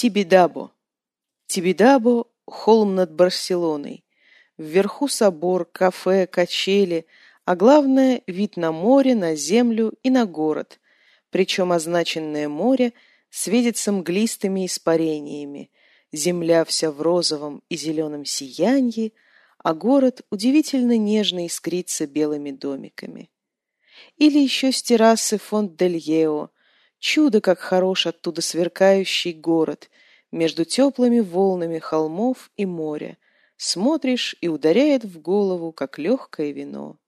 Тибидабо. Тибидабо – холм над Барселоной. Вверху собор, кафе, качели, а главное – вид на море, на землю и на город. Причем означенное море светится мглистыми испарениями, земля вся в розовом и зеленом сиянии, а город удивительно нежно искрится белыми домиками. Или еще с террасы Фонт-дель-Ео – Чудо, как хорош оттуда сверкающий город, между теплыми волнами холмов и моря. Смотришь и ударяет в голову, как легкое вино.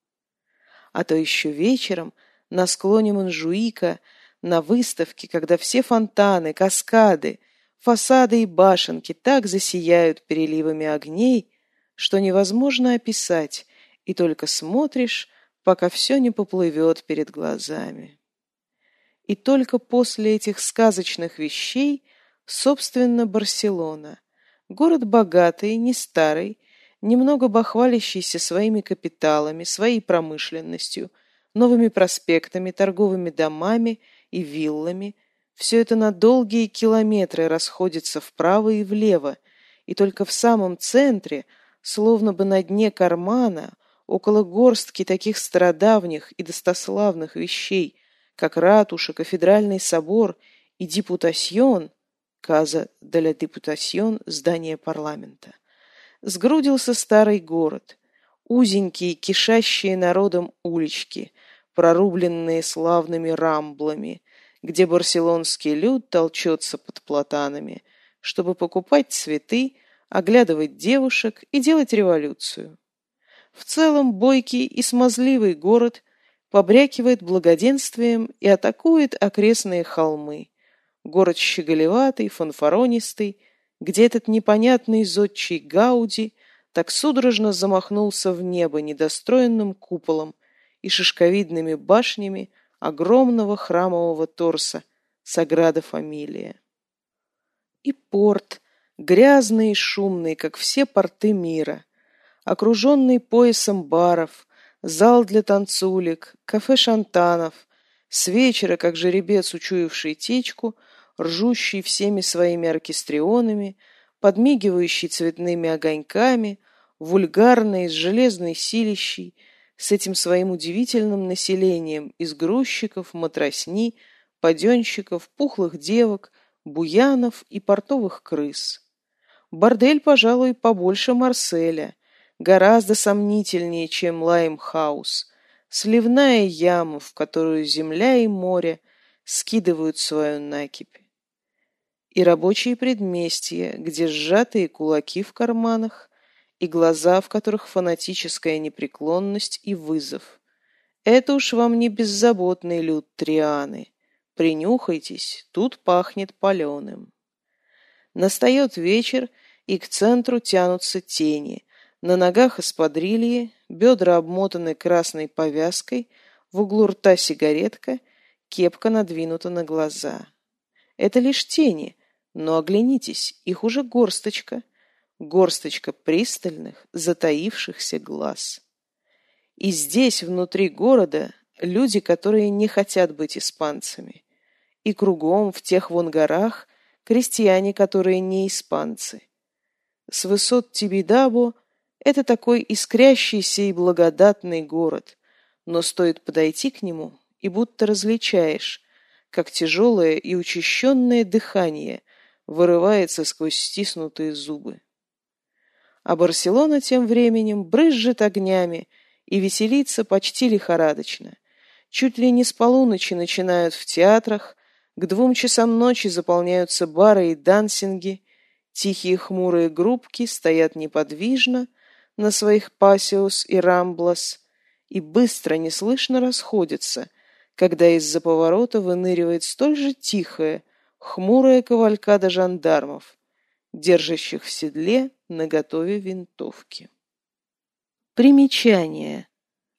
А то еще вечером на склоне Манжуика, на выставке, когда все фонтаны, каскады, фасады и башенки так засияют переливами огней, что невозможно описать, и только смотришь, пока все не поплывет перед глазами. И только после этих сказочных вещей, собственно, Барселона. Город богатый, не старый, немного бахвалящийся своими капиталами, своей промышленностью, новыми проспектами, торговыми домами и виллами. Все это на долгие километры расходится вправо и влево, и только в самом центре, словно бы на дне кармана, около горстки таких стародавних и достославных вещей, как ратуша, кафедральный собор и депутасьон, каза де ла депутасьон, здание парламента. Сгрудился старый город, узенькие, кишащие народом улички, прорубленные славными рамблами, где барселонский люд толчется под платанами, чтобы покупать цветы, оглядывать девушек и делать революцию. В целом бойкий и смазливый город – побрякивает благоденствием и атакует окрестные холмы. Город щеголеватый, фанфаронистый, где этот непонятный зодчий Гауди так судорожно замахнулся в небо недостроенным куполом и шишковидными башнями огромного храмового торса Саграда Фамилия. И порт, грязный и шумный, как все порты мира, окруженный поясом баров, зал для танцулек, кафе шантанов, с вечера, как жеребец, учуявший течку, ржущий всеми своими оркестрионами, подмигивающий цветными огоньками, вульгарный, с железной силищей, с этим своим удивительным населением из грузчиков, матросни, поденщиков, пухлых девок, буянов и портовых крыс. Бордель, пожалуй, побольше Марселя, гораздо сомнительнее, чем Лаймхаус, сливная яма, в которую земля и море скидывают свою накипь. И рабочие предместья, где сжатые кулаки в карманах, и глаза, в которых фанатическая непреклонность и вызов. Это уж вам не беззаботный люд Трианы. Принюхайтесь, тут пахнет паленым. Настает вечер, и к центру тянутся тени, на ногах эспадрильи, бедра обмотаны красной повязкой, в углу рта сигаретка, кепка надвинута на глаза. Это лишь тени, но оглянитесь, их уже горсточка. Горсточка пристальных, затаившихся глаз. И здесь, внутри города, люди, которые не хотят быть испанцами. И кругом, в тех вон горах, крестьяне, которые не испанцы. С высот Тибидабо это такой искрящийся и благодатный город, но стоит подойти к нему, и будто различаешь, как тяжелое и учащенное дыхание вырывается сквозь стиснутые зубы. А Барселона тем временем брызжет огнями и веселится почти лихорадочно. Чуть ли не с полуночи начинают в театрах, к двум часам ночи заполняются бары и дансинги, тихие хмурые группки стоят неподвижно, на своих пасиус и рамблас и быстро, неслышно расходятся, когда из-за поворота выныривает столь же тихая, хмурая кавалькада жандармов, держащих в седле наготове винтовки. Примечание.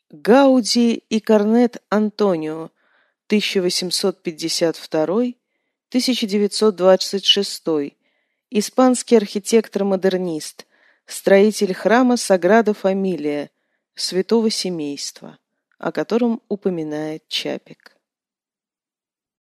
Гауди и Корнет Антонио, 1852-1926, испанский архитектор-модернист – строитель храма Саграда Фамилия, святого семейства, о котором упоминает Чапик.